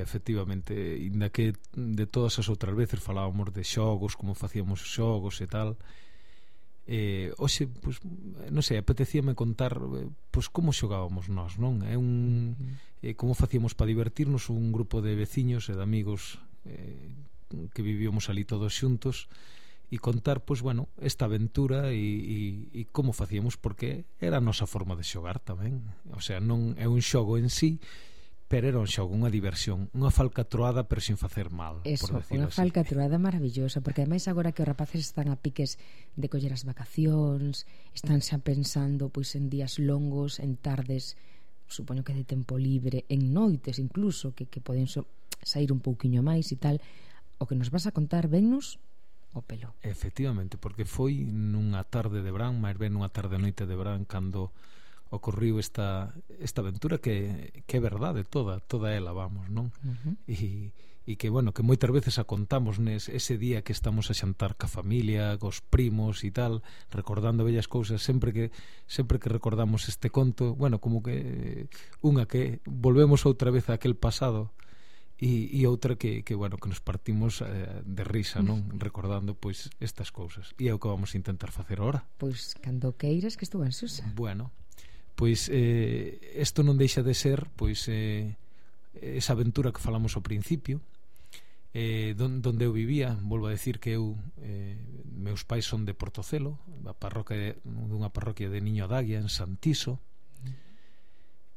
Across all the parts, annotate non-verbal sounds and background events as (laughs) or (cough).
Efectivamente, inda que de todas as outras veces falábamos de xogos, como facíamos xogos e tal, eh, hoxe, pois, non sei, apetecíame contar pois, como xogábamos nós, non? É un, eh, como facíamos para divertirnos un grupo de veciños e de amigos eh, que vivíamos ali todos xuntos e contar, pois, bueno, esta aventura e, e, e como facíamos porque era a nosa forma de xogar tamén. O sea, non é un xogo en sí, pero era un xogo, unha diversión, unha falcatruada pero sin facer mal, Eso, por decirlo unha así. falcatruada maravillosa, porque ademais agora que os rapaces están a piques de coller as vacacións, están xa pensando pois en días longos, en tardes, supoño que de tempo libre, en noites incluso, que, que poden so, sair un pouquiño máis e tal, o que nos vas a contar, vennos o pelo. Efectivamente, porque foi nunha tarde de verán, máis ben nunha tarde noite de verán, cando ocorriu esta, esta aventura que, que é verdade toda, toda ela, vamos, non? Uh -huh. E, e que, bueno, que moitas veces a contamos nes, ese día que estamos a xantar ca familia, cos primos e tal, recordando bellas cousas, sempre que sempre que recordamos este conto, bueno, como que eh, unha que volvemos outra vez a aquel pasado e, e outra que, que, bueno, que nos partimos eh, de risa, non? Recordando, pois, estas cousas. E é o que vamos intentar facer agora. Pois, cando queiras que estou en Susa. Bueno, pois eh, isto non deixa de ser pois eh, esa aventura que falamos ao principio eh, don, donde eu vivía. Volvo a decir que eu eh, meus pais son de Portocelo a parroquia, dunha parroquia de Niño Daguia en Santiso.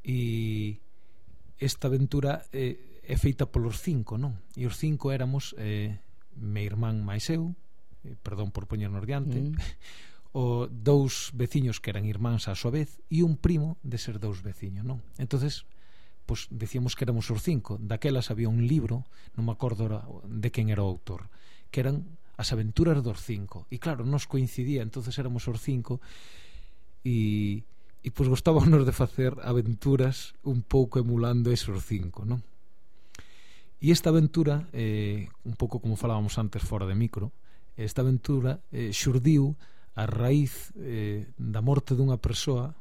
E esta aventura eh, é feita polos cinco, non? E os cinco éramos eh, meu irmán máis eu eh, perdón por poñernos diante mm. (laughs) o dous veciños que eran irmáns á súa vez e un primo de ser dous veciños, non? Entonces, pois decíamos que éramos os cinco. Daquelas había un libro, non me acordo de quen era o autor, que eran As aventuras dos cinco. E claro, nos coincidía, entonces éramos os cinco e e pois gostábamos de facer aventuras un pouco emulando esos cinco, non? E esta aventura, eh, un pouco como falábamos antes fora de micro, esta aventura eh, xurdiu a raíz eh, da morte dunha persoa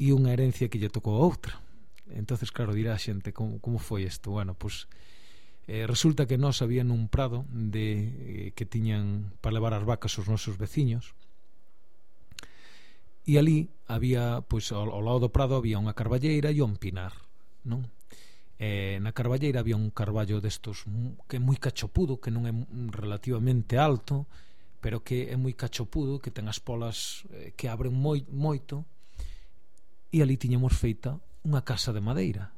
e unha herencia que lle tocou a outra. Entonces, claro, dirá a xente como, como foi isto. Bueno, pois eh, resulta que nós había nun prado de eh, que tiñan para levar as vacas os nosos veciños e ali había, pois ao, ao lado do prado había unha carballeira e un pinar, non? Eh, na carballeira había un carballo destos que é moi cachopudo, que non é relativamente alto, pero que é moi cachopudo, que ten as polas eh, que abren moi, moito e ali tiñamos feita unha casa de madeira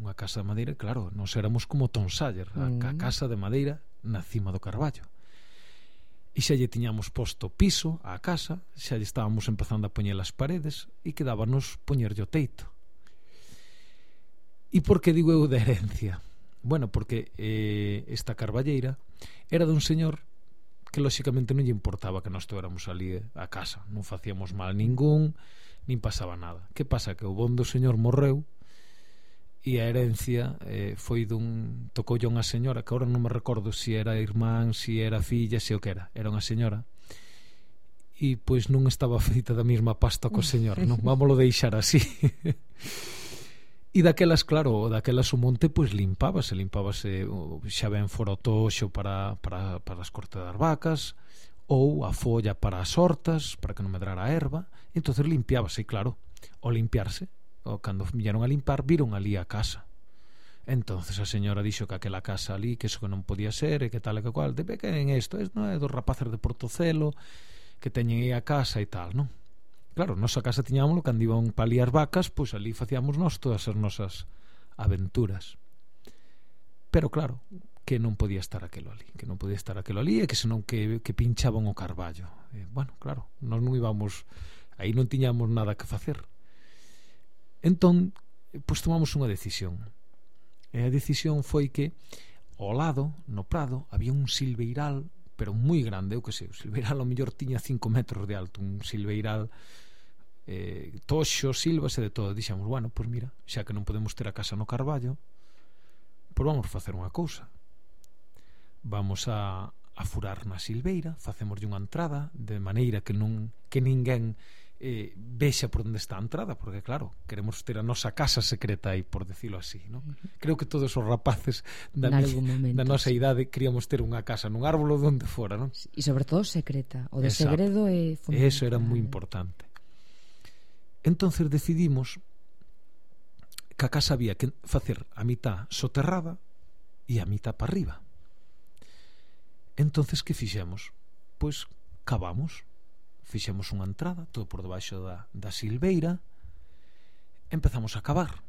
unha casa de madeira, claro, nos éramos como Tom Sawyer, a, mm. a casa de madeira na cima do Carballo e xa lle tiñamos posto piso á casa, xa lle estábamos empezando a poñer as paredes e quedábanos poñerlle o teito. E por que digo eu de herencia? Bueno, porque eh, esta carballeira era dun señor que lóxicamente non lle importaba que nós tuéramos ali a casa, non facíamos mal ningún, nin pasaba nada. Que pasa? Que o bon do señor morreu e a herencia eh, foi dun tocoulle unha señora que agora non me recordo se si era irmán, se si era filla, se si o que era. Era unha señora e pois non estaba feita da mesma pasta co señor, non? (laughs) Vámolo deixar así. (laughs) E daquelas, claro, daquelas o monte pois limpábase, limpábase xa ben fora o toxo para, para, para as cortes das vacas ou a folla para as hortas, para que non medrara a erva, entonces limpiábase, claro, ao limpiarse, o cando viñeron a limpar, viron ali a casa. Entonces a señora dixo que aquela casa ali, que eso que non podía ser, e que tal e que cual, de que en isto, isto non é dos rapaces de Portocelo, que teñen aí a casa e tal, non? claro, nosa casa tiñamos cando iban palías vacas, pois ali facíamos nós todas as nosas aventuras. Pero claro, que non podía estar aquelo ali, que non podía estar aquelo ali e que senón que, que pinchaban o carballo. E, bueno, claro, nós non íbamos, aí non tiñamos nada que facer. Entón, pois tomamos unha decisión. E a decisión foi que ao lado, no prado, había un silveiral pero moi grande, eu que sei, o silveiral ao mellor tiña 5 metros de alto, un silveiral eh, Toxo, silvas e de todo. Dixemos, bueno, pois mira, xa que non podemos ter a casa no Carballo, pois vamos facer unha cousa. Vamos a, a furar na silveira, Facemos unha entrada de maneira que non que ninguén eh, vexa por onde está a entrada, porque claro, queremos ter a nosa casa secreta aí, por decirlo así, non? Creo que todos os rapaces da, mi, momento, da nosa idade queríamos ter unha casa nun árbolo donde fora, non? E sobre todo secreta, o de Exacto. segredo é fundamental. Eso era moi importante entonces decidimos que a casa había que facer a mitad soterrada e a mitad para arriba. Entonces que fixemos? Pois cavamos, fixemos unha entrada todo por debaixo da, da silveira, empezamos a cavar.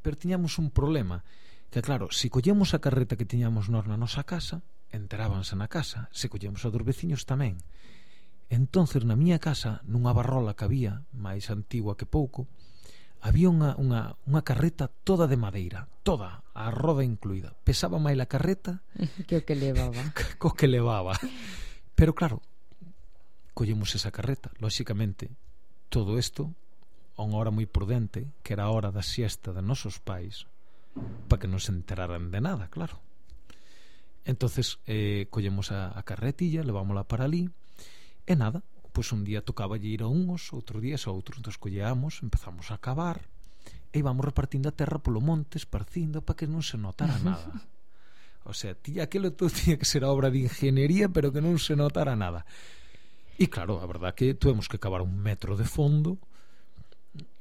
Pero tiñamos un problema, que claro, se si collemos a carreta que tiñamos nós na nosa casa, enterábanse na casa, se collemos a dos veciños tamén. Entonces na miña casa, nunha barrola que había, máis antigua que pouco, había unha, unha, unha carreta toda de madeira, toda, a roda incluída. Pesaba máis a carreta (laughs) que o que levaba. (laughs) co que levaba. Pero claro, collemos esa carreta, lóxicamente, todo isto a unha hora moi prudente, que era a hora da siesta de nosos pais, para que non se enteraran de nada, claro. Entonces, eh, collemos a, a carretilla, levámola para ali, E nada, pois un día tocaba ir a uns, outro día a outros, entón colleamos, empezamos a cavar, e íbamos repartindo a terra polo monte, esparcindo para que non se notara (laughs) nada. O sea, tía, aquilo todo (laughs) tiña que ser obra de ingeniería, pero que non se notara nada. E claro, a verdad que tuvemos que cavar un metro de fondo,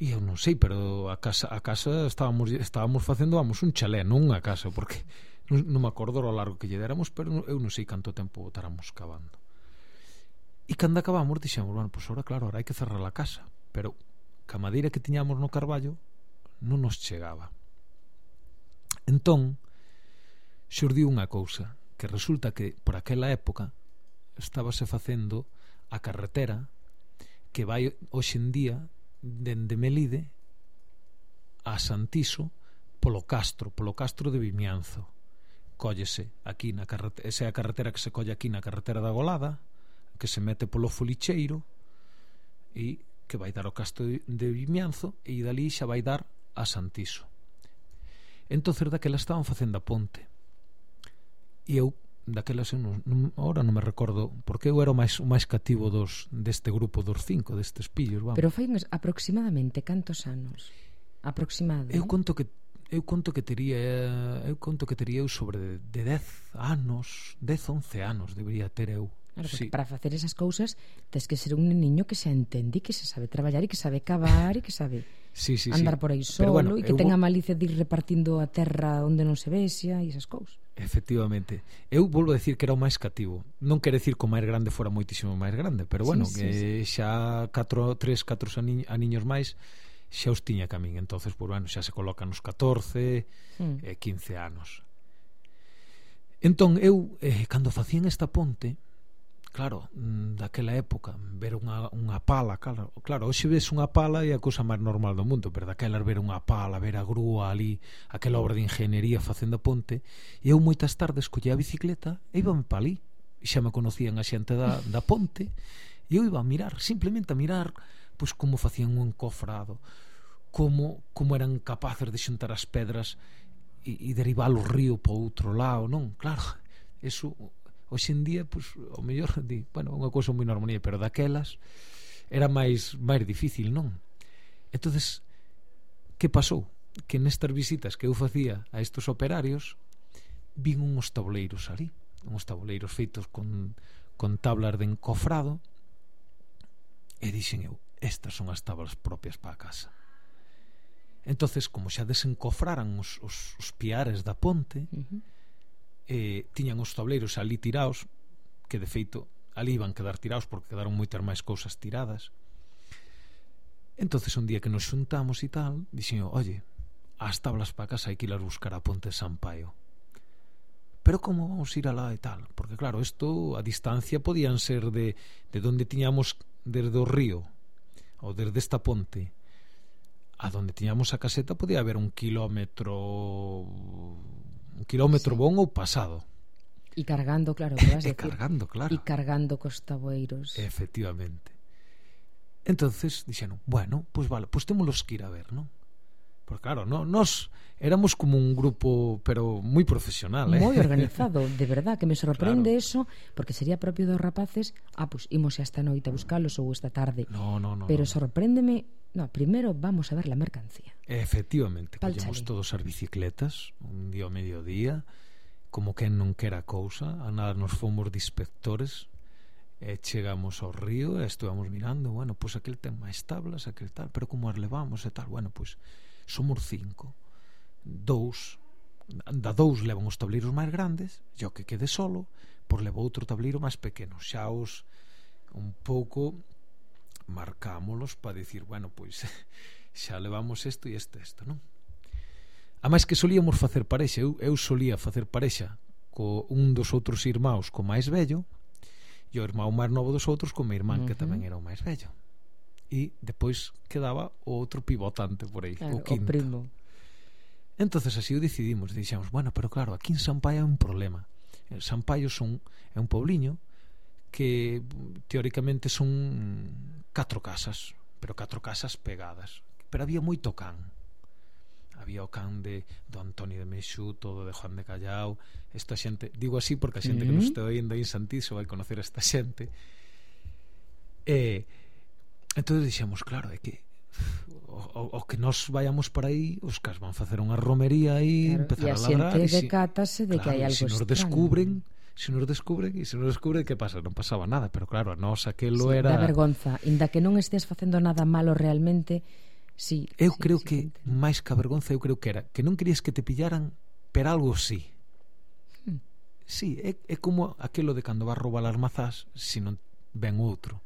E eu non sei, pero a casa, a casa estábamos, estábamos facendo, vamos, un chalé, non a casa, porque (laughs) non, non me acordo o largo que lle déramos, pero eu non sei canto tempo taramos cavando. E cando acabamos dixemos, bueno, pois ahora claro, ahora hai que cerrar a casa, pero ca madeira que tiñamos no Carballo non nos chegaba. Entón, xurdiu unha cousa, que resulta que por aquela época estábase facendo a carretera que vai hoxendía dende Melide a Santiso polo Castro, polo Castro de Vimianzo. Cóllese aquí na carretera, esa é a carretera que se colle aquí na carretera da Golada que se mete polo folicheiro e que vai dar o casto de Vimianzo e dali xa vai dar a Santiso. Entonces daquela estaban facendo a ponte. E eu daquela eu non, non, ahora non me recordo porque eu era o máis o máis cativo dos deste grupo dos cinco destes pillos, vamos. Pero foi aproximadamente cantos anos? Aproximado. Eu eh? conto que eu conto que tería eu conto que tería eu sobre de 10 anos, 10 11 anos debería ter eu Claro, sí. para facer esas cousas tens que ser un niño que se entende que se sabe traballar e que sabe cavar e que sabe sí, sí, andar sí. por aí solo bueno, e que eu... tenga malicia de ir repartindo a terra onde non se vexa e esas cousas. Efectivamente. Eu volvo a decir que era o máis cativo. Non quero decir que o máis grande fora moitísimo máis grande, pero bueno, sí, sí, que sí. xa 4, 3, 4 ani, aniños máis xa os tiña camín. entonces por bueno, xa se colocan os 14 mm. e 15 anos. Entón, eu, eh, cando facían esta ponte, claro, mm. daquela época ver unha, unha pala, claro, claro, hoxe ves unha pala é a cousa máis normal do mundo, pero daquela ver unha pala, ver a grúa ali, aquela obra de ingeniería facendo a ponte, e eu moitas tardes collía a bicicleta e íbame pa ali, e xa me conocían a xente da, da ponte, e eu iba a mirar, simplemente a mirar pois como facían un encofrado, como como eran capaces de xuntar as pedras e, e derivar o río para outro lado, non? Claro, eso hoxe en día, pois, pues, o mellor, (laughs) di, bueno, unha cousa moi normal, pero daquelas era máis máis difícil, non? Entonces, que pasou? Que nestas visitas que eu facía a estes operarios, vin uns tableiros ali, uns tableiros feitos con, con tablas de encofrado, e dixen eu, estas son as tablas propias para a casa. Entonces, como xa desencofraran os, os, os piares da ponte, uh -huh eh, tiñan os tableiros ali tiraos que de feito ali iban quedar tiraos porque quedaron moitas máis cousas tiradas entonces un día que nos xuntamos e tal dixen, oye, as tablas para casa hai que ir buscar a Ponte Sampaio pero como vamos ir alá e tal? Porque claro, isto a distancia podían ser de, de donde tiñamos desde o río ou desde esta ponte a donde tiñamos a caseta podía haber un kilómetro un kilómetro sí. bon ou pasado. E cargando, claro, que vas (laughs) e decir. cargando, claro. E cargando cos taboeiros. Efectivamente. Entonces dixeron, bueno, pois pues vale, pois pues temos que ir a ver, non? Porque claro, no, nos éramos como un grupo, pero moi profesional, eh? Moi organizado, de verdad, que me sorprende claro. eso, porque sería propio dos rapaces, ah, pues imos esta noite a buscalos ou esta tarde. No, no, no. Pero no. sorpréndeme, no, primeiro vamos a ver la mercancía. Efectivamente, collemos todos as bicicletas, un día ao mediodía, como que non quera cousa, a nada nos fomos de inspectores, e chegamos ao río e estuvamos mirando, bueno, pois aquel ten máis tablas, aquel tal, pero como as levamos e tal, bueno, pois somos cinco. Dous, da dous levan os tableiros máis grandes, e o que quede solo, pois por levo outro tableiro máis pequeno. Xa os un pouco marcámolos para dicir, bueno, pois (laughs) xa levamos isto e este isto, non? A máis que solíamos facer parexa, eu, eu solía facer parexa co un dos outros irmãos co máis vello e o irmão máis novo dos outros co meu irmán uh -huh. que tamén era o máis vello e depois quedaba outro pivotante por aí, claro, o quinto. O primo. Entonces así o decidimos, dixemos, bueno, pero claro, aquí en Sampaio hai un problema. Sampaio son, é un pobliño que teóricamente son catro casas, pero catro casas pegadas. Pero había moito can. Había o can de do Antonio de Mexú, todo de Juan de Callao, esta xente, digo así porque a xente mm -hmm. que nos mm. está oindo aí en Santiso vai conocer a esta xente. E eh, entón dixemos, claro, é que o, o que nós vayamos para aí, os cas van facer unha romería aí, claro, empezar a ladrar E si, decátase de claro, que hai algo se nos extraño. descubren, se nos descubren, e se nos descubren, que pasa? Non pasaba nada, pero claro, a nos aquelo sí, era... Da vergonza, inda que non estés facendo nada malo realmente, sí. Eu sí, creo sí, que, sí. máis que a vergonza, eu creo que era que non querías que te pillaran, pero algo sí. Hmm. Sí, é, é como aquelo de cando vas roubar as mazás, se non ven outro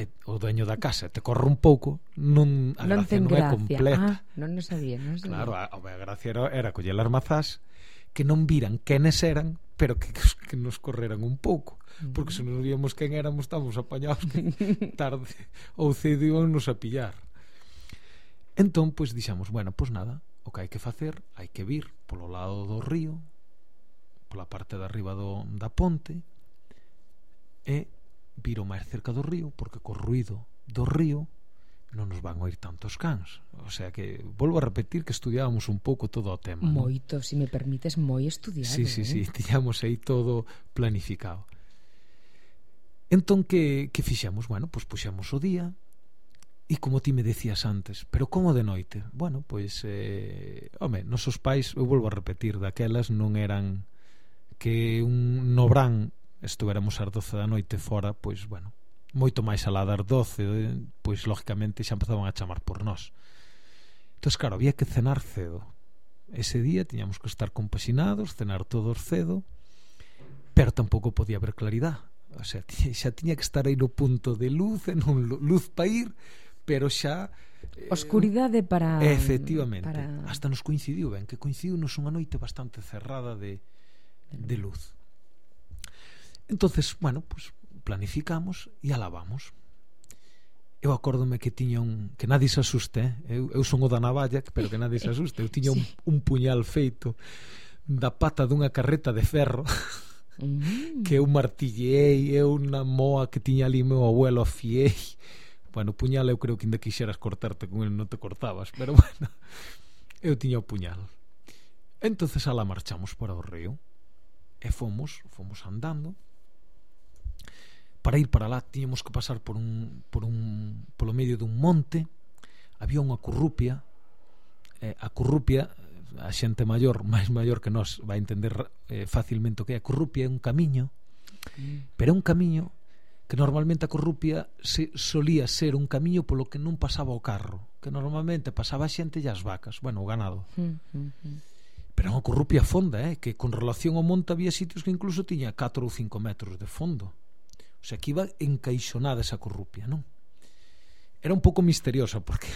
e o dueño da casa te corre un pouco, non a non gracia non gracia. é completa. Ah, non o sabía, non sabía. Claro, a, a gracia era, era coller as mazás que non viran quenes eran, pero que, (laughs) que nos correran un pouco. Porque se non víamos quen éramos, estamos apañados que (laughs) tarde ou cedo iban nos a pillar. Entón, pois, dixamos, bueno, pois nada, o que hai que facer, hai que vir polo lado do río, pola parte de arriba do, da ponte, e viro máis cerca do río porque co ruido do río non nos van oír tantos cans. O sea que, volvo a repetir que estudiábamos un pouco todo o tema. Moito, ¿no? se si me permites, moi estudiado. Sí, sí, eh? sí, (laughs) tiñamos aí todo planificado. Entón, que, que fixemos? Bueno, pois pues, puxamos o día, e como ti me decías antes, pero como de noite? Bueno, pois, eh, home, nosos pais, eu volvo a repetir, daquelas non eran que un nobrán estuveramos ás 12 da noite fora, pois, bueno, moito máis alá das 12, pois, lógicamente, xa empezaban a chamar por nós. Entón, claro, había que cenar cedo. Ese día tiñamos que estar compaxinados, cenar todos cedo, pero tampouco podía haber claridade. O sea, (laughs) xa tiña que estar aí no punto de luz, en un luz para ir, pero xa eh, Oscuridade para Efectivamente, para... hasta nos coincidiu ben, que coincidiu nos unha noite bastante cerrada de, de luz Entonces, bueno, pues planificamos e alabamos. Eu acórdome que tiña un... Que nadie se asuste, eh? eu, eu son o da navalla, pero que nadie se (laughs) asuste. Eu tiña sí. un, un puñal feito da pata dunha carreta de ferro (laughs) mm. que eu martillei, eu na moa que tiña ali meu abuelo afiei. Bueno, puñal eu creo que ainda quixeras cortarte con el, non te cortabas, pero (laughs) bueno, eu tiña o puñal. Entonces ala marchamos para o río e fomos, fomos andando, para ir para lá tiñamos que pasar por un, por un polo medio dun monte había unha currupia eh, a currupia a xente maior, (laughs) máis maior que nós vai entender eh, facilmente o que é a currupia é un camiño mm. pero é un camiño que normalmente a corrupia se solía ser un camiño polo que non pasaba o carro, que normalmente pasaba a xente e as vacas, bueno, o ganado. Mm, mm, mm. Pero é unha corrupia fonda, eh, que con relación ao monte había sitios que incluso tiña 4 ou 5 metros de fondo. O sea, que iba encaixonada esa corrupia, non? Era un pouco misteriosa porque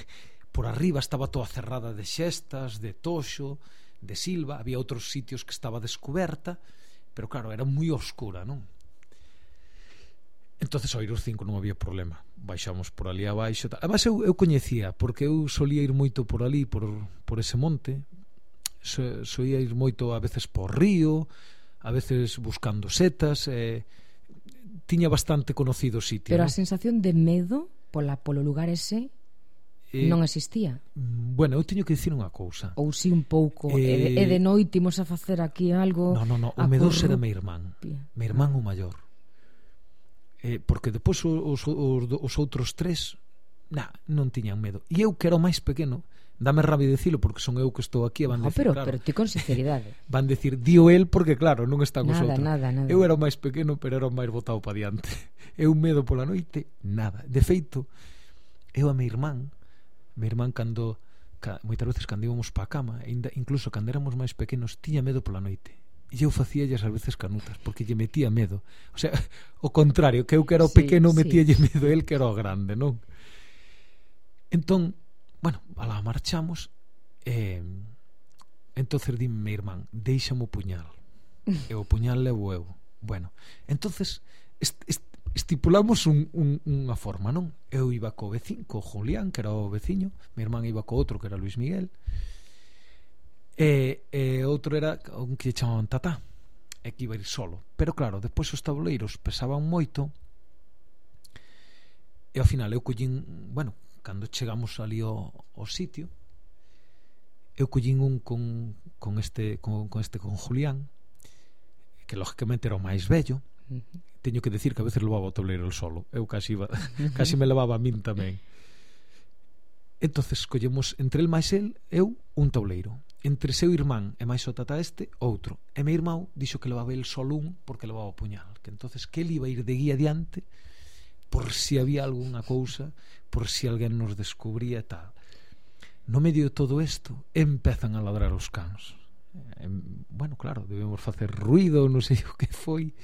por arriba estaba toda cerrada de xestas, de toxo, de silva, había outros sitios que estaba descoberta, pero claro, era moi oscura, non? entonces ao ir os cinco non había problema baixamos por ali abaixo además eu, eu coñecía porque eu solía ir moito por ali por, por ese monte so, solía ir moito a veces por río a veces buscando setas e eh, tiña bastante conocido o sitio. Pero ¿no? a sensación de medo pola polo lugar ese eh, non existía. Bueno, eu teño que dicir unha cousa. Ou si un pouco, eh, e de, de eh, noite imos a facer aquí algo. No, no, no, o medo corru... era meu irmán. Meu irmán o maior. Eh, porque depois os, os, os, os outros tres nah, non tiñan medo. E eu que era o máis pequeno, dame rabia dicilo porque son eu que estou aquí e van no, decir, pero, claro, pero ti con sinceridade. (laughs) van decir, dio el porque claro, non está con nada, nada, nada. Eu era o máis pequeno, pero era o máis botado para diante. (laughs) Eu medo pola noite, nada. De feito, eu a mi irmán, mi irmán cando ca, moitas veces cando íbamos pa cama, ainda incluso cando éramos máis pequenos, tiña medo pola noite. E eu facía as veces canutas, porque lle metía medo. O sea, (laughs) o contrario, que eu que era o sí, pequeno sí. metía lle medo, el que era o grande, non? Entón, bueno, alá marchamos e eh, entonces dime mi irmán, deixame o puñal (laughs) e o puñal levo eu bueno, entonces est, est, estipulamos un, un, unha forma, non? Eu iba co vecín, co Julián, que era o veciño, mi irmán iba co outro, que era Luis Miguel, e, e outro era un que chamaban Tatá, e que iba ir solo. Pero claro, despois os tabuleiros pesaban moito, e ao final eu collín, bueno, cando chegamos ali ao, ao sitio eu collín un con, con este con, con este con Julián que lógicamente era o máis bello. Uh -huh. teño que decir que a veces levaba o tableiro el solo. Eu casi, iba, (laughs) casi me levaba a min tamén. Entonces collemos entre el máis el eu un tableiro. Entre seu irmán e máis o tata este outro. E meu irmão dixo que levaba el solo un porque levaba o puñal. Que entonces que el iba a ir de guía adiante por si había algunha cousa, por si alguén nos descubría e tal. No medio de todo isto, empezan a ladrar os cans. Eh, en, bueno, claro, debemos facer ruido, non sei o que foi.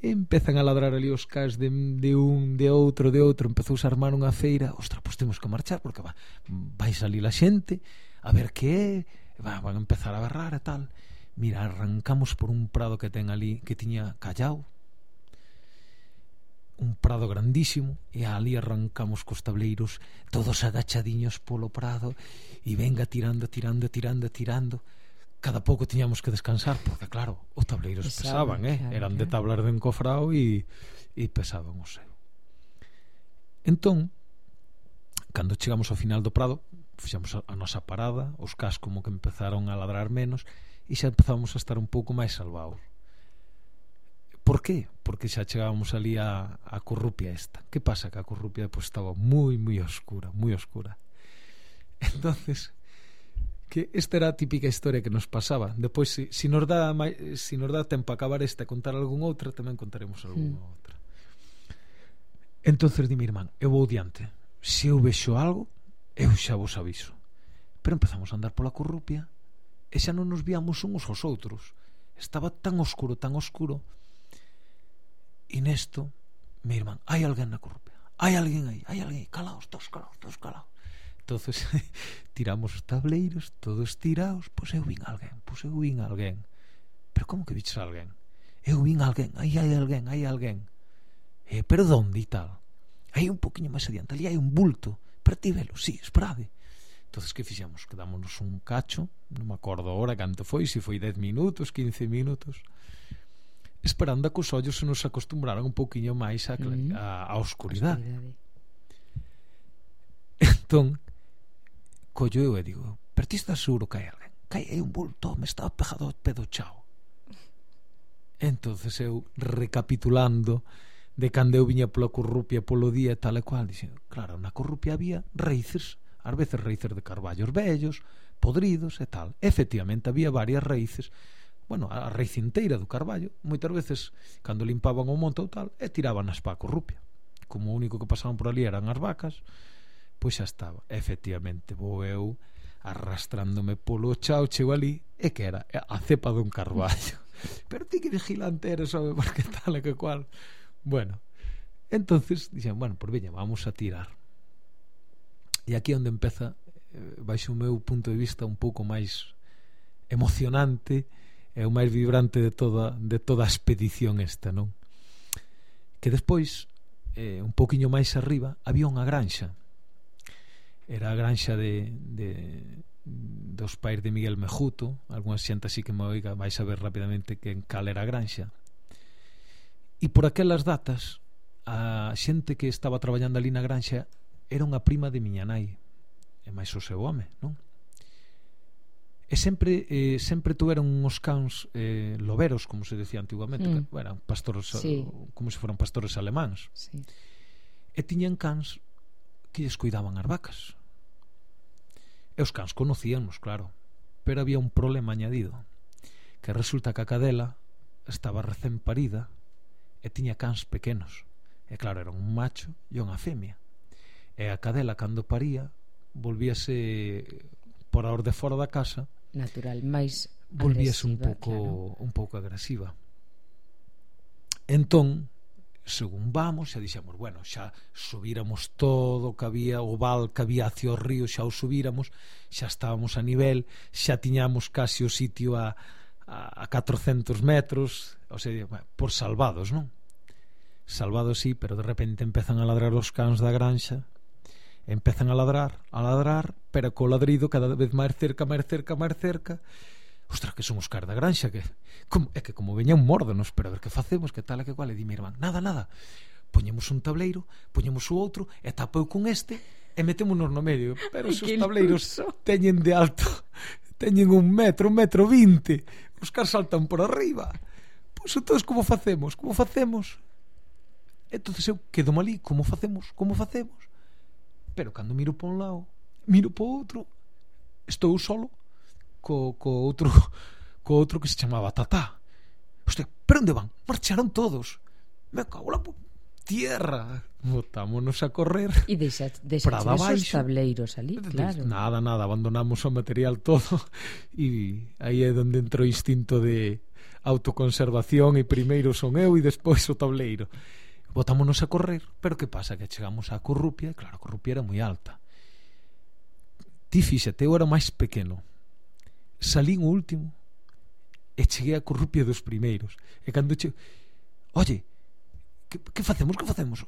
Empezan a ladrar ali os cans de, de un, de outro, de outro. Empezouse a armar unha feira. Ostra, pois temos que marchar, porque va, vai salir a xente a ver que é. Va, van a empezar a berrar e tal. Mira, arrancamos por un prado que ten ali, que tiña callao, un prado grandísimo e ali arrancamos cos tableiros todos agachadiños polo prado e venga tirando, tirando, tirando, tirando cada pouco tiñamos que descansar porque claro, os tableiros pesaban, pesaban eh? Claro, eran claro. de tablar de encofrao e, e pesaban o seu entón cando chegamos ao final do prado fixamos a, a nosa parada os cas como que empezaron a ladrar menos e xa empezamos a estar un pouco máis salvados Por qué? Porque xa chegábamos ali a, a corrupia esta. Que pasa? Que a corrupia pues, estaba moi, moi oscura, moi oscura. (laughs) Entonces, que esta era a típica historia que nos pasaba. Depois, se, si, si nos dá, si nos dá tempo a acabar esta e contar algún outra, tamén contaremos algunha sí. outra. Entonces, di mi irmán, eu vou diante. Se eu vexo algo, eu xa vos aviso. Pero empezamos a andar pola corrupia e xa non nos víamos uns aos outros. Estaba tan oscuro, tan oscuro, E nesto, mi irmán, hai alguén na corrupia, hai alguén aí, hai alguén aí, calaos, todos calaos, todos calaos. Entonces, (laughs) tiramos os tableiros, todos tiraos, pois eu vin alguén, pois eu vin alguén. Pero como que viches alguén? Eu vin alguén, aí hai alguén, hai alguén. Eh, pero donde e tal? Aí un poquinho máis adiante, ali hai un bulto. Pero ti velo, si, sí, esperade. entonces que fixemos? Quedámonos un cacho, non me acordo agora canto foi, se si foi 10 minutos, 15 minutos esperando a que os ollos se nos acostumbraran un poquinho máis á, mm. a, a oscuridade. oscuridade. (laughs) Entón, collo eu e digo, pero ti estás seguro que hai alguén? Que hai un bulto, me estaba pegado ao pedo chao. Entonces eu, recapitulando de cando eu viña pola corrupia polo día e tal e cual, dixen, claro, na corrupia había raíces, ás veces raíces de carballos vellos, podridos e tal. Efectivamente, había varias raíces bueno, a reicinteira do Carballo, moitas veces, cando limpaban o monte ou tal, e tiraban as pa corrupia. Como o único que pasaban por ali eran as vacas, pois xa estaba. Efectivamente, vou eu arrastrándome polo chao, chego ali, e que era a cepa dun carballo. (laughs) Pero ti que vigilante eres, sabe, porque tal e que cual. Bueno, entonces dixen, bueno, por veña, vamos a tirar. E aquí onde empeza, eh, baixo o meu punto de vista un pouco máis emocionante, é o máis vibrante de toda, de toda a expedición esta, non? Que despois, eh, un pouquiño máis arriba, había unha granxa. Era a granxa de, de, dos pais de Miguel Mejuto, algunha xente así que me oiga, vais a ver rapidamente que en cal era a granxa. E por aquelas datas, a xente que estaba traballando ali na granxa era unha prima de miña nai, e máis o seu home, non? e sempre eh, sempre tuveron uns cans eh, loberos, como se decía antiguamente, mm. que, bueno, pastores sí. como se foran pastores alemáns. Sí. E tiñan cans que lles cuidaban as vacas. E os cans conocíamos, claro, pero había un problema añadido, que resulta que a cadela estaba recén parida e tiña cans pequenos. E claro, era un macho e unha femia. E a cadela cando paría volvíase por a orde fora da casa natural, máis volvíase un pouco claro. un pouco agresiva. Entón, según vamos, xa dixemos, bueno, xa subíramos todo que había, o val que había hacia o río, xa o subíramos, xa estábamos a nivel, xa tiñamos casi o sitio a, a, a 400 metros, o sea, por salvados, non? Salvados sí, pero de repente empezan a ladrar os cans da granxa, Empezan a ladrar, a ladrar, pero co ladrido cada vez máis cerca, máis cerca, máis cerca. Ostras, que son os caras da granxa, que como, é que como veñan mórdanos, pero a ver que facemos, que tal e que cual, e di mi irmán, nada, nada, poñemos un tableiro, poñemos o outro, e tapou con este, e metémonos no medio. Pero os tableiros teñen de alto, teñen un metro, un metro vinte, os car saltan por arriba. Pois entón, como facemos? Como facemos? Entonces eu quedo malí, como facemos? Como facemos? pero cando miro por un lado miro por outro estou solo co, co outro (laughs) co outro que se chamaba Tatá. Hostia, pero onde van? Marcharon todos. Me cago la tierra. Botámonos a correr. E deixa, deixaxedes os tableiros ali, claro. Nada, nada, abandonamos o material todo. (laughs) E aí é onde entrou o instinto de autoconservación E primeiro son eu e despois o tableiro botámonos a correr, pero que pasa? Que chegamos á Corrupia, e claro, a Corrupia era moi alta. Ti fíxate, eu era máis pequeno. Salín o último e cheguei á Corrupia dos primeiros. E cando che... Oye, que, que facemos, que facemos?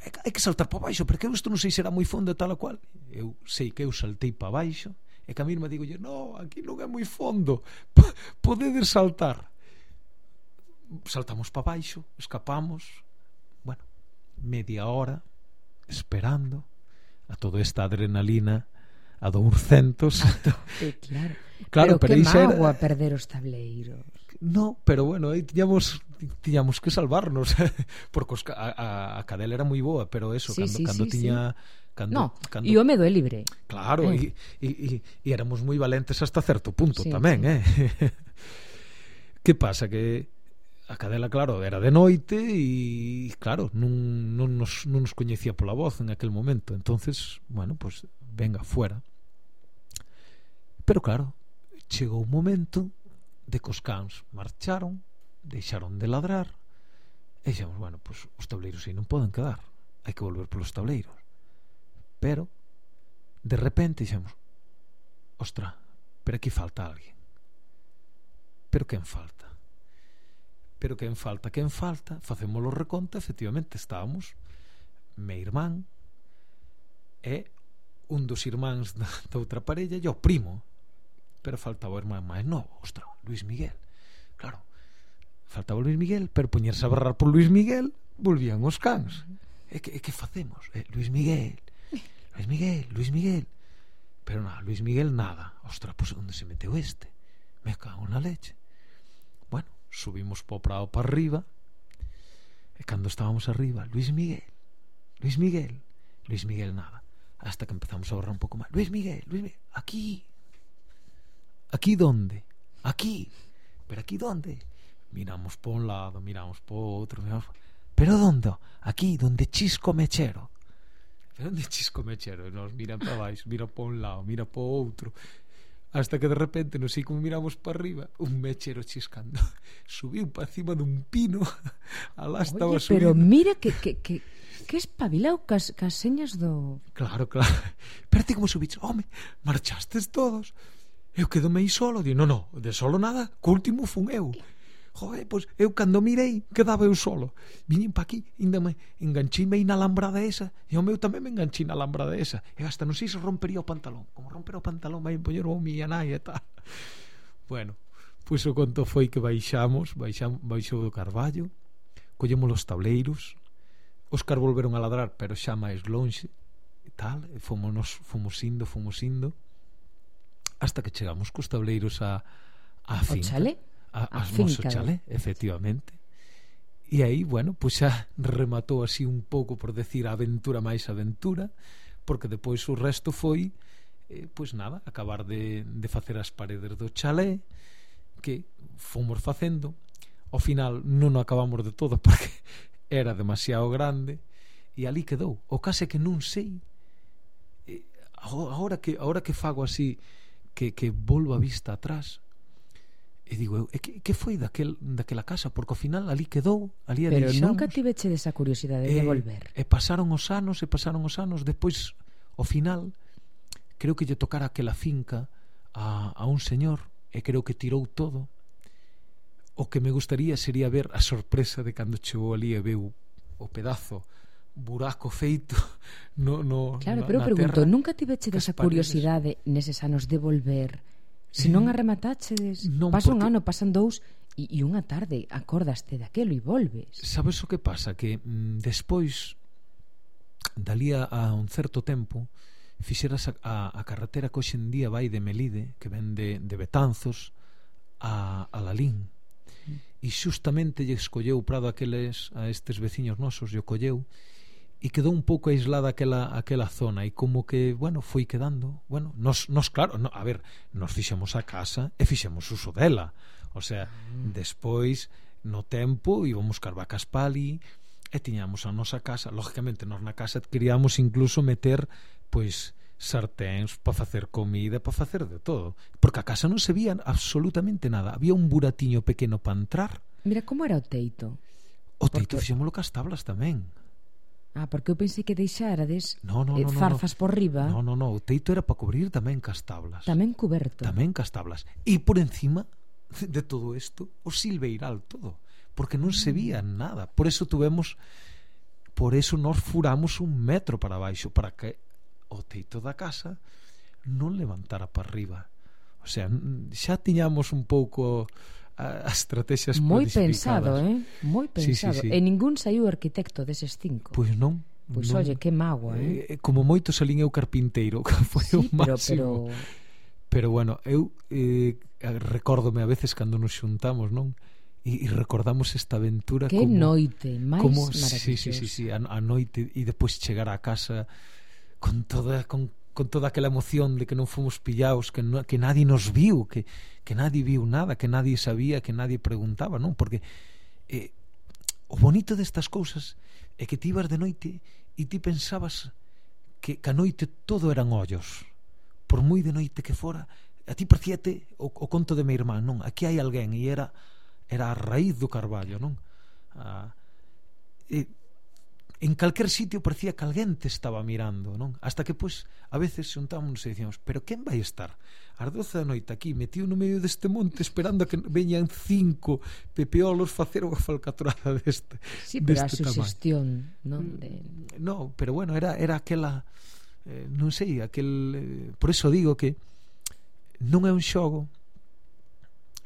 Hai que saltar para baixo, porque eu isto non sei será moi fondo e tal a cual. Eu sei que eu saltei para baixo, e que a mesma digo, no, aquí non é moi fondo, (laughs) podedes saltar. Saltamos para baixo, escapamos, media hora esperando a toda esta adrenalina a 200. A (laughs) claro. claro, pero, pero que era... perder os tableiros. No, pero bueno, aí tiñamos tiñamos que salvarnos (laughs) porque os, a, a, a cadela era moi boa, pero eso sí, cando, sí, cando sí, tiña sí. Cando, no, cando... e o medo é libre. Claro, eh. e eh. éramos moi valentes hasta certo punto sí, tamén, sí. eh. (laughs) que pasa que a cadela, claro, era de noite e, claro, non, non, nos, non nos coñecía pola voz en aquel momento. entonces bueno, pues, venga, fuera. Pero claro, chegou un momento de que os cans marcharon, deixaron de ladrar, e dixemos, bueno, pues, os tableiros aí non poden quedar, hai que volver polos tableiros. Pero, de repente, dixemos, ostra, pero aquí falta alguén. Pero quen falta? Pero quen falta, quen falta, facemos o reconto, efectivamente estábamos me irmán e un dos irmáns da, (laughs) da outra parella e o primo. Pero faltaba o irmán máis novo, ostra, Luis Miguel. Claro, faltaba o Luis Miguel, pero poñerse a barrar por Luis Miguel, volvían os cans. E que, e que facemos? Eh, Luis Miguel, Luis Miguel, Luis Miguel. Pero nada, Luis Miguel nada. Ostra, pois pues, onde se meteu este? Me cago na leche subimos po prado para arriba e cando estábamos arriba Luis Miguel, Luis Miguel Luis Miguel nada hasta que empezamos a borrar un pouco máis Luis Miguel, Luis Miguel, aquí aquí donde? aquí pero aquí donde? miramos por un lado, miramos por outro miramos pero donde? aquí, donde chisco mechero pero onde chisco mechero? E nos mira para baixo, mira por un lado, mira por outro, hasta que de repente, non sei como miramos para arriba, un mechero chiscando. (laughs) Subiu para cima dun pino, (laughs) alá estaba Oye, subindo. pero mira que, que, que, que espabilou cas, cas señas do... Claro, claro. Pero ti como subiste? Home, marchastes todos. Eu quedome aí solo. di, no, no, de solo nada, co último fun eu. Que Joder, pois eu cando mirei quedaba eu solo. Viñen pa aquí, ainda me enganchime aí na alambrada esa, e o meu tamén me enganchei na alambrada esa. E hasta non sei se rompería o pantalón. Como romper o pantalón vai empoñer o mi nai e tal. Bueno, pois o conto foi que baixamos, baixam, baixou do Carballo, collemos os tableiros, os car volveron a ladrar, pero xa máis lonxe, e tal, e fomos, nos, fomos indo, fomos indo, hasta que chegamos cos tableiros a, a finca. O chale? a, a finca, Chalé, efectivamente. E aí, bueno, pois xa (laughs) rematou así un pouco por decir a aventura máis aventura, porque depois o resto foi eh, pois nada, acabar de, de facer as paredes do chalé que fomos facendo. Ao final non o acabamos de todo (laughs) porque era demasiado grande e ali quedou. O case que non sei eh, agora que agora que fago así que, que volvo a vista atrás E digo eu, e que, que foi daquel, daquela casa? Porque ao final ali quedou, ali a Pero deixamos, nunca tiveche desa curiosidade de e, volver. E pasaron os anos, e pasaron os anos, despois, ao final, creo que lle tocara aquela finca a, a un señor, e creo que tirou todo. O que me gustaría sería ver a sorpresa de cando chegou ali e veu o pedazo buraco feito no, no Claro, na, pero na pregunto, terra, nunca tiveche desa curiosidade neses anos de volver Se mm. non a rematáchedes, non, pasa porque... un ano, pasan dous e, e unha tarde acordaste daquelo e volves. Sabes o que pasa? Que mm, despois dalía a un certo tempo fixeras a, a, a carretera que hoxendía vai de Melide, que ven de, de Betanzos a, a Lalín mm. e xustamente lle escolleu Prado aqueles a estes veciños nosos e o colleu e quedou un pouco aislada aquela aquela zona e como que, bueno, foi quedando, bueno, nos, nos claro, no, a ver, nos fixemos a casa e fixemos uso dela. O sea, mm. despois no tempo íbamos car vacas pali e tiñamos a nosa casa, lógicamente nos na casa queríamos incluso meter pois sarténs para facer comida, para facer de todo, porque a casa non se vía absolutamente nada. Había un buratiño pequeno para entrar. Mira como era o teito. O teito porque... fixémolo cas tablas tamén. Ah, porque eu pensei que deixarades no, no, no, eh, zarzas no, no. por riba. No, no, no, o teito era para cubrir tamén cas tablas. Tamén cuberto. Tamén cas tablas. E por encima (laughs) de todo isto, o silveiral todo, porque non se vía mm. nada. Por eso tuvemos por eso nós furamos un metro para baixo para que o teito da casa non levantara para arriba. O sea, xa tiñamos un pouco as estrategias moi pensado, eh? moi pensado. Sí, sí, sí. E ningún saiu arquitecto deses cinco. Pois pues non. Pois non. olle, que mágoa, eh? eh? Como moito salín eu carpinteiro, (laughs) que foi sí, o máximo. Pero, pero... pero bueno, eu eh, recórdome a veces cando nos xuntamos, non? E, e recordamos esta aventura que como... noite máis como, maravillosa. Sí, sí, sí, sí, a, a noite e depois chegar á casa con toda con, con toda aquela emoción de que non fomos pillados, que, no, que nadie nos viu, que, que nadie viu nada, que nadie sabía, que nadie preguntaba, non? Porque eh, o bonito destas cousas é que ti ibas de noite e ti pensabas que ca noite todo eran ollos. Por moi de noite que fora, a ti parecíate o, o conto de meu irmán, non? Aquí hai alguén e era era a raíz do carballo, non? Ah, e, en calquer sitio parecía que alguén te estaba mirando, non? Hasta que, pois, a veces xuntámonos e dicíamos, pero quen vai estar? As doce da noite aquí, metido no medio deste monte esperando a que veñan cinco pepeolos facer unha falcaturada (laughs) deste Sí, pero deste a sugestión, non? Mm, de... No, pero bueno, era, era aquela... Eh, non sei, aquel... Eh, por eso digo que non é un xogo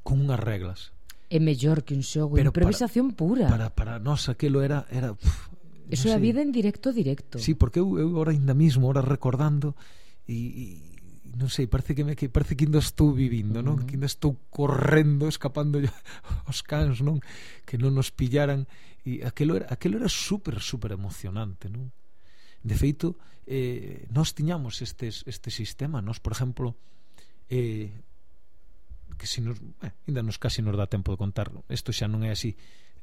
con unhas reglas. É mellor que un xogo, pero improvisación para, pura. Para, para nós aquelo era, era puf, Eso é a vida en directo directo. Sí, porque eu, eu ora ainda mesmo, ora recordando e, e non sei, parece que me que parece que ainda estou vivindo, non? Uh -huh. Que ainda estou correndo, escapando (laughs) aos cans, non? Que non nos pillaran e aquilo era aquilo era super super emocionante, non? De feito, eh nós tiñamos estes este sistema, nós, por exemplo, eh que se nos, eh, ainda nos casi nos dá tempo de contar, isto xa non é así,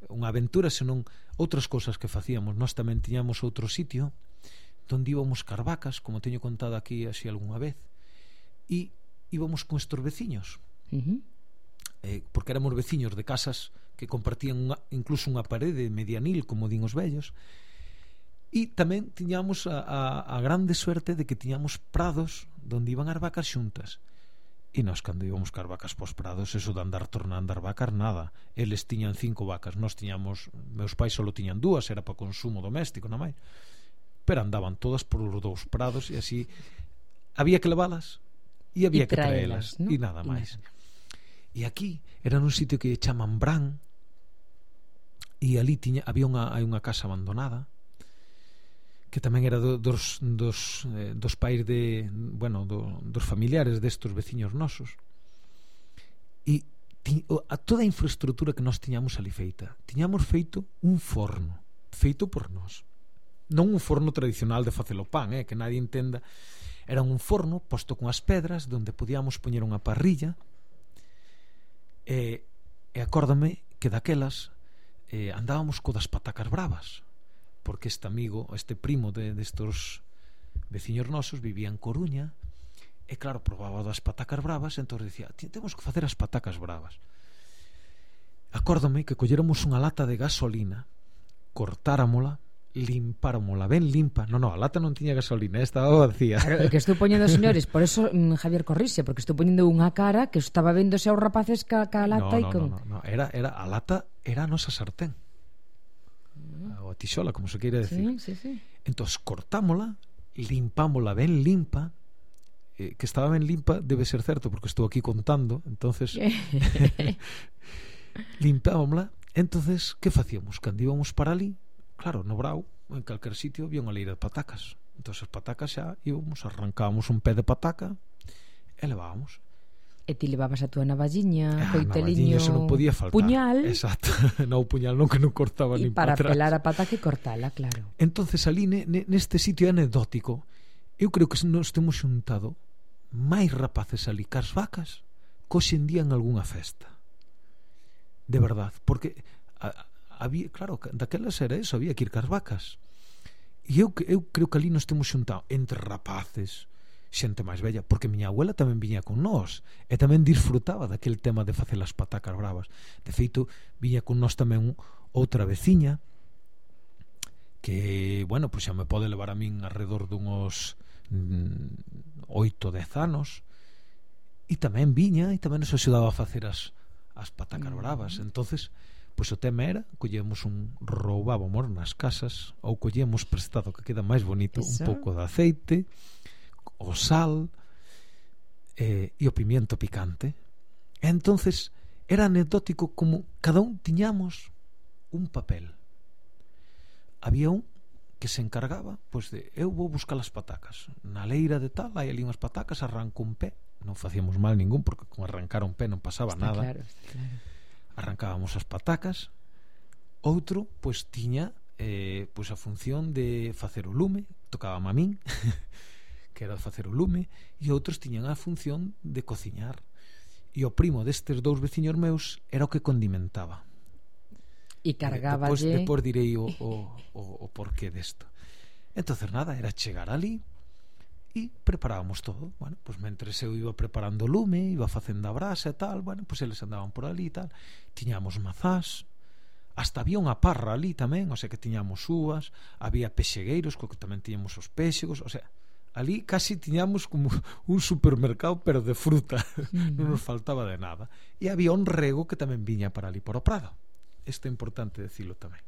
unha aventura, senón outras cousas que facíamos. Nós tamén tiñamos outro sitio onde íbamos carvacas, como teño contado aquí así algunha vez, e íbamos con estes veciños. Uh -huh. eh, porque éramos veciños de casas que compartían unha, incluso unha parede medianil, como din os vellos, E tamén tiñamos a, a, a grande suerte de que tiñamos prados onde iban as vacas xuntas. E nós cando íbamos car vacas pos prados Eso de andar tornando andar vacas, nada. Eles tiñan cinco vacas. Nós tiñamos, meus pais solo tiñan dúas Era para consumo doméstico, na máis Pero andaban todas por os dous prados E así había que levalas E había e que traelas ¿no? E nada máis. E aquí era nun sitio que chaman Bran E ali tiña, había unha, hai unha casa abandonada que tamén era do, dos, dos, eh, dos pais de, bueno, do, dos familiares destos veciños nosos. E ti, a toda a infraestructura que nós tiñamos ali feita tiñamos feito un forno feito por nós. Non un forno tradicional de facelo pan eh, que nadie entenda. Era un forno posto con as pedras donde podíamos poñer unha parrilla. E, e acórdame que daquelas eh, andábamos co das patacas bravas porque este amigo, este primo de destos veciños nosos vivía en Coruña e claro, probaba das patacas bravas entón dicía, temos que facer as patacas bravas acórdome que colléramos unha lata de gasolina cortáramola limpáramola ben limpa. No, no, a lata non tiña gasolina, estaba vacía. Claro, que estou poñendo, señores, por eso mm, Javier corrixe, porque estou poñendo unha cara que estaba vendose aos rapaces ca, ca lata no, no, e con... No, no, no, era, era, a lata era a nosa sartén tixola, como se queira decir. Sí, sí, sí. Entón, cortámola, limpámola ben limpa, eh, que estaba ben limpa debe ser certo, porque estou aquí contando, entonces (laughs) (laughs) limpámola. entonces que facíamos? Cando íbamos para ali, claro, no brau, en calquer sitio, había unha leira de patacas. entonces as patacas xa íbamos, arrancábamos un pé de pataca e levábamos. E ti levabas a túa navalliña, ah, coiteliño, non podía faltar. puñal. Exacto, (laughs) no, o puñal non que non cortaba nin para atrás. pelar a pata que cortala, claro. Entonces ali ne, neste sitio anecdótico, eu creo que nos temos xuntado máis rapaces ali cas vacas que hoxe en día en algunha festa. De verdad, porque a, había, claro, daquelas era eso, había que ir cas vacas. E eu, eu creo que ali nos temos xuntado entre rapaces, xente máis vella, porque miña abuela tamén viña con nós e tamén disfrutaba daquel tema de facer as patacas bravas. De feito, viña con nós tamén outra veciña que, bueno, pois xa me pode levar a min alrededor dunhos mm, 8 10 anos e tamén viña e tamén nos axudaba a facer as, as patacas mm-hmm. bravas. entonces pois o tema era collemos un roubábamos nas casas ou collemos prestado que queda máis bonito Eso. un pouco de aceite o sal eh, e o pimiento picante. E entonces era anecdótico como cada un tiñamos un papel. Había un que se encargaba, pois de eu vou buscar as patacas. Na leira de tal, hai ali unhas patacas, arranco un pé. Non facíamos mal ningún porque con arrancar un pé non pasaba está nada. Claro, está claro. Arrancábamos as patacas. Outro, pois tiña eh, pois a función de facer o lume, tocaba a min. (laughs) que era facer o lume, e outros tiñan a función de cociñar. E o primo destes dous veciños meus era o que condimentaba. E cargaba depois, depois direi o, (laughs) o, o, o porqué desto. Entonces nada, era chegar ali e preparábamos todo. Bueno, pois mentre eu iba preparando o lume, iba facendo a brasa e tal, bueno, pois eles andaban por ali e tal. Tiñamos mazás, hasta había unha parra ali tamén, o sea que tiñamos uvas, había pexegueiros, co que tamén tiñamos os pexegos, o sea, ali casi tiñamos como un supermercado pero de fruta. (laughs) Non nos faltaba de nada. E había un rego que tamén viña para ali por o prado. Isto é importante decirlo tamén.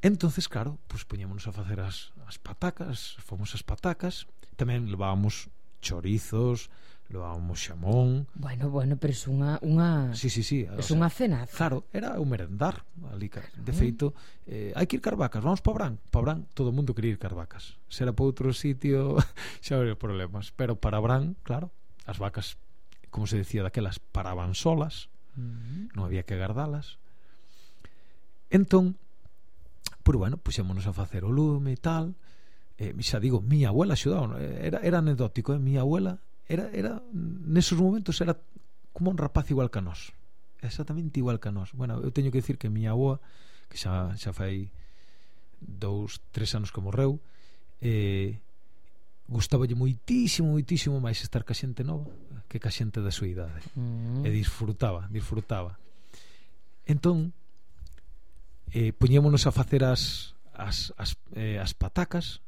Entonces claro, pues, poñémonos a facer as, as patacas as famosas patacas tamén levábamos chorizos loábamos xamón. Bueno, bueno, pero é unha unha Sí, sí, sí, é unha cena. Claro, era un merendar ali, claro. de feito, eh, hai que ir carvacas, vamos para Brán, para Brán todo o mundo quería ir carvacas. Se era para outro sitio (laughs) xa habría problemas, pero para Brán, claro, as vacas, como se decía daquelas, paraban solas. Uh -huh. Non había que gardalas. Entón, pero bueno, puxémonos a facer o lume e tal. Eh, xa digo, mi abuela axudaba, era, era anecdótico, eh? mi abuela era, era nesos momentos era como un rapaz igual que a nós exactamente igual que a nós bueno, eu teño que dicir que a miña aboa que xa, xa fai dous, tres anos que morreu eh, gustáballe moitísimo, moitísimo máis estar ca xente nova que ca xente da súa idade. Mm. E disfrutaba, disfrutaba. Entón, eh, poñémonos a facer as, as, as, eh, as patacas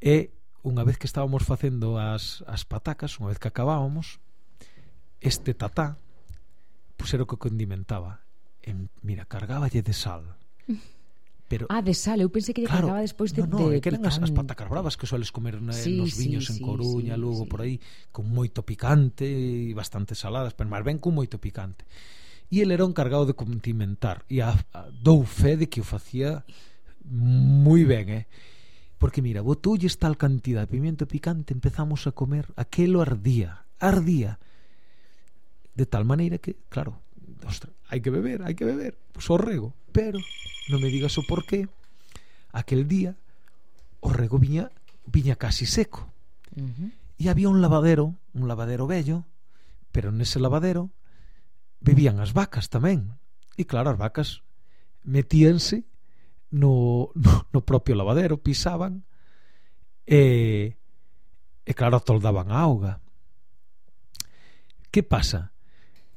e unha vez que estábamos facendo as, as patacas, unha vez que acabábamos, este tatá, pois era o que condimentaba. En, mira, cargáballe de sal. (laughs) Pero, ah, de sal, eu pensei que lle claro, cargaba despois de, no, no, de que eran as, as patacas bravas que sueles comer na, sí, nos viños sí, en Coruña, sí, Lugo, sí. por aí, con moito picante e bastante saladas, pero máis ben con moito picante. E el era o encargado de condimentar e a, a, dou fe de que o facía moi ben, eh? Porque mira, botoulles tal cantidad de pimiento picante, empezamos a comer, aquelo ardía, ardía. De tal maneira que, claro, ostra, hai que beber, hai que beber, pois o rego. Pero non me digas o porqué, aquel día o rego viña, viña casi seco. Uh -huh. E había un lavadero, un lavadero bello, pero nese lavadero bebían as vacas tamén. E claro, as vacas metíanse no, no, no propio lavadero pisaban e, e claro atoldaban a auga que pasa?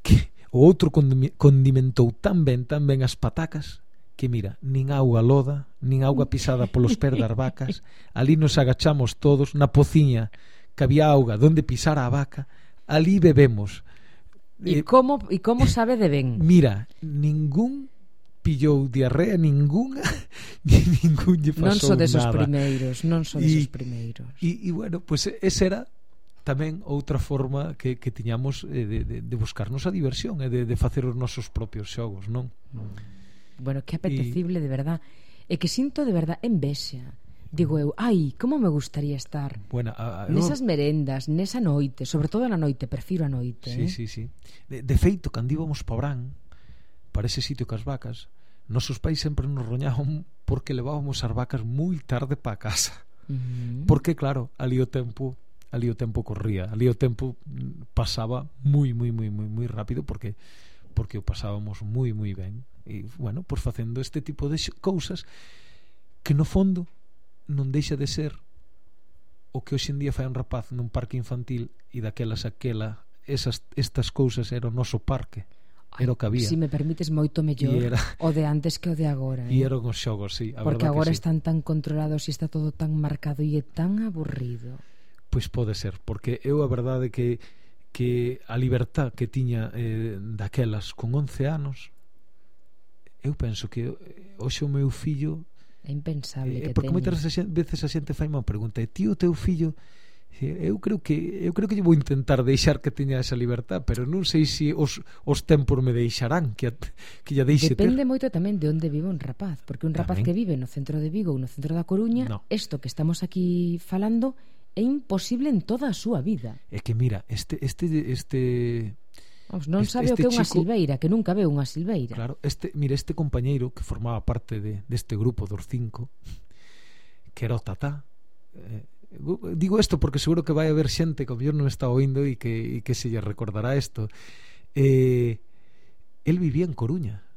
que o outro condimentou tan ben tan ben as patacas que mira, nin auga loda nin auga pisada polos pés das vacas ali nos agachamos todos na pociña que había auga donde pisara a vaca ali bebemos E como e como sabe de ben? Mira, ningún pillou diarrea ningunha (laughs) ni ningún lle pasou non so desos nada. primeiros non so desos primeiros e, e bueno, pois pues, ese era tamén outra forma que, que tiñamos eh, de, de, de buscarnos a diversión e de, de facer os nosos propios xogos non? Mm. bueno, que apetecible e... de verdad e que sinto de verdad envexa Digo eu, ai, como me gustaría estar bueno, a, a, Nesas no... merendas, nesa noite Sobre todo na noite, prefiro a noite Sí, eh? sí, sí De, de feito, cando íbamos pa Brán para ese sitio cas vacas, nosos pais sempre nos roñaban porque levábamos as vacas moi tarde para casa. Uh -huh. Porque claro, ali o tempo ali o tempo corría, ali o tempo pasaba moi moi moi moi moi rápido porque porque o pasábamos moi moi ben. E bueno, pois facendo este tipo de cousas que no fondo non deixa de ser o que hoxe en día fai un rapaz nun parque infantil e daquelas aquela esas estas cousas era o noso parque era o que había. Si me permites moito mellor era... o de antes que o de agora. Eh? E eran os xogos, sí, a Porque agora que sí. están tan controlados e está todo tan marcado e é tan aburrido. Pois pode ser, porque eu a verdade que que a libertad que tiña eh, daquelas con 11 anos eu penso que eh, hoxe o meu fillo é impensable eh, que porque teña. moitas veces a xente fai unha pregunta e ti o teu fillo eu creo que eu creo que lle vou intentar deixar que teña esa libertad, pero non sei se si os os tempos me deixarán que que lle deixe Depende ter. moito tamén de onde vive un rapaz, porque un rapaz tamén. que vive no centro de Vigo ou no centro da Coruña, no. isto que estamos aquí falando é imposible en toda a súa vida. É que mira, este este este Vamos, non este, sabe este o que é unha chico, silveira, que nunca veu unha silveira. Claro, este, mira, este compañeiro que formaba parte de deste de grupo dos cinco, que era o tatá, eh, digo isto porque seguro que vai haber xente que o mellor non está oindo e que, e que se lle recordará isto eh, el vivía en Coruña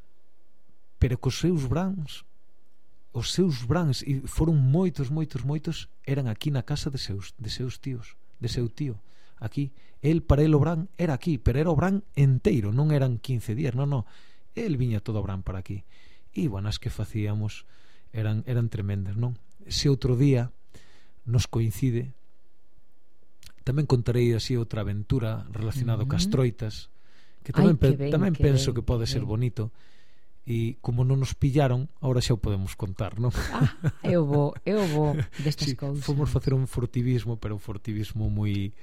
pero cos seus brans os seus brans e foron moitos, moitos, moitos eran aquí na casa de seus, de seus tíos de seu tío. Aquí el para el o bran era aquí pero era o bran enteiro non eran 15 días non, non. El viña todo o bran para aquí. E bueno, as que facíamos eran, eran tremendas non? Se outro día nos coincide tamén contarei así outra aventura relacionado mm -hmm. cas troitas que tamén, Ay, que ben, tamén que penso ben, que pode ben. ser bonito e como non nos pillaron, agora xa o podemos contar, non? Ah, eu vou, eu vou destas sí, cousas. Fomos facer un furtivismo, pero un furtivismo moi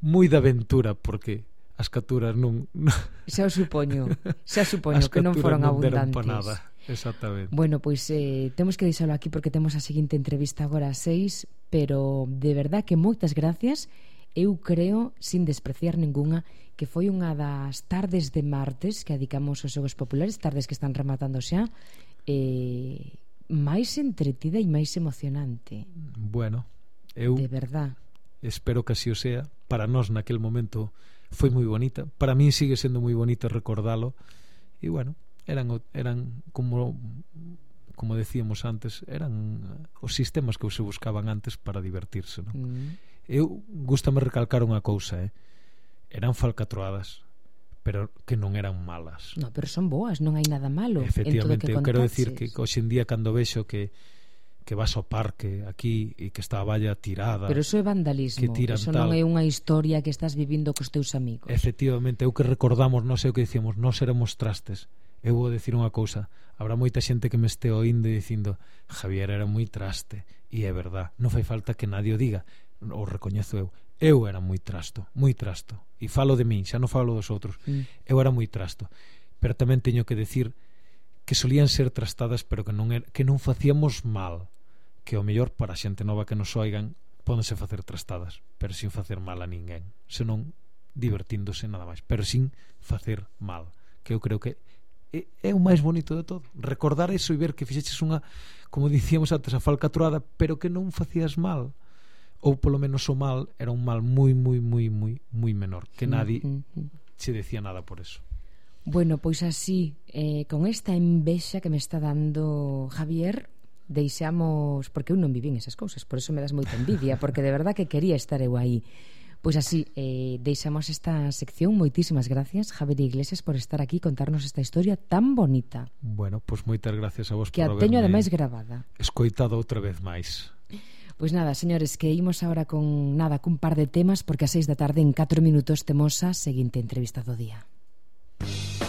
moi de aventura, porque as caturas non... (laughs) Xa o supoño, xa supoño as que non foron non abundantes. Nada. Exactamente. Bueno, pois eh, temos que deixalo aquí porque temos a seguinte entrevista agora a seis, pero de verdad que moitas gracias. Eu creo, sin despreciar ninguna, que foi unha das tardes de martes que adicamos aos xogos populares, tardes que están rematando xa, eh, máis entretida e máis emocionante. Bueno, eu... De verdad. Espero que así o sea. Para nós naquel momento foi moi bonita. Para min sigue sendo moi bonito recordalo. E bueno, eran, eran como como decíamos antes, eran os sistemas que se buscaban antes para divertirse, non? Mm. Eu gustame recalcar unha cousa, eh? Eran falcatroadas, pero que non eran malas. No, pero son boas, non hai nada malo Efectivamente, en todo que eu quero decir que, hoxe en día cando vexo que que vas ao parque aquí e que está a valla tirada. Pero eso é vandalismo, que tiran eso tal. non é unha historia que estás vivindo cos teus amigos. Efectivamente, eu que recordamos, non sei o que dicíamos, non seremos trastes Eu vou decir unha cousa, habrá moita xente que me este oindo e dicindo Javier era moi traste, e é verdad, non fai falta que nadie o diga, o recoñezo eu. Eu era moi trasto, moi trasto, e falo de min, xa non falo dos outros. Mm. Eu era moi trasto, pero tamén teño que decir que solían ser trastadas, pero que non er, que non facíamos mal, que o mellor para a xente nova que nos oigan pódense facer trastadas, pero sin facer mal a ninguén, senón divertíndose nada máis, pero sin facer mal, que eu creo que é, é o máis bonito de todo recordar eso e ver que fixeches unha como dicíamos antes a falcatruada pero que non facías mal ou polo menos o mal era un mal moi moi moi moi moi menor que mm, nadie mm -hmm. se decía nada por eso Bueno, pois así, eh, con esta envexa que me está dando Javier, deixamos... Porque eu non vivín esas cousas, por eso me das moita envidia, porque de verdad que quería estar eu aí. Pois así, eh, deixamos esta sección. Moitísimas gracias, Javier Iglesias, por estar aquí e contarnos esta historia tan bonita. Bueno, pois moitas gracias a vos que por a teño ademais gravada. Escoitado outra vez máis. Pois nada, señores, que imos agora con nada, cun par de temas, porque a seis da tarde en 4 minutos temos a seguinte entrevista do día. Música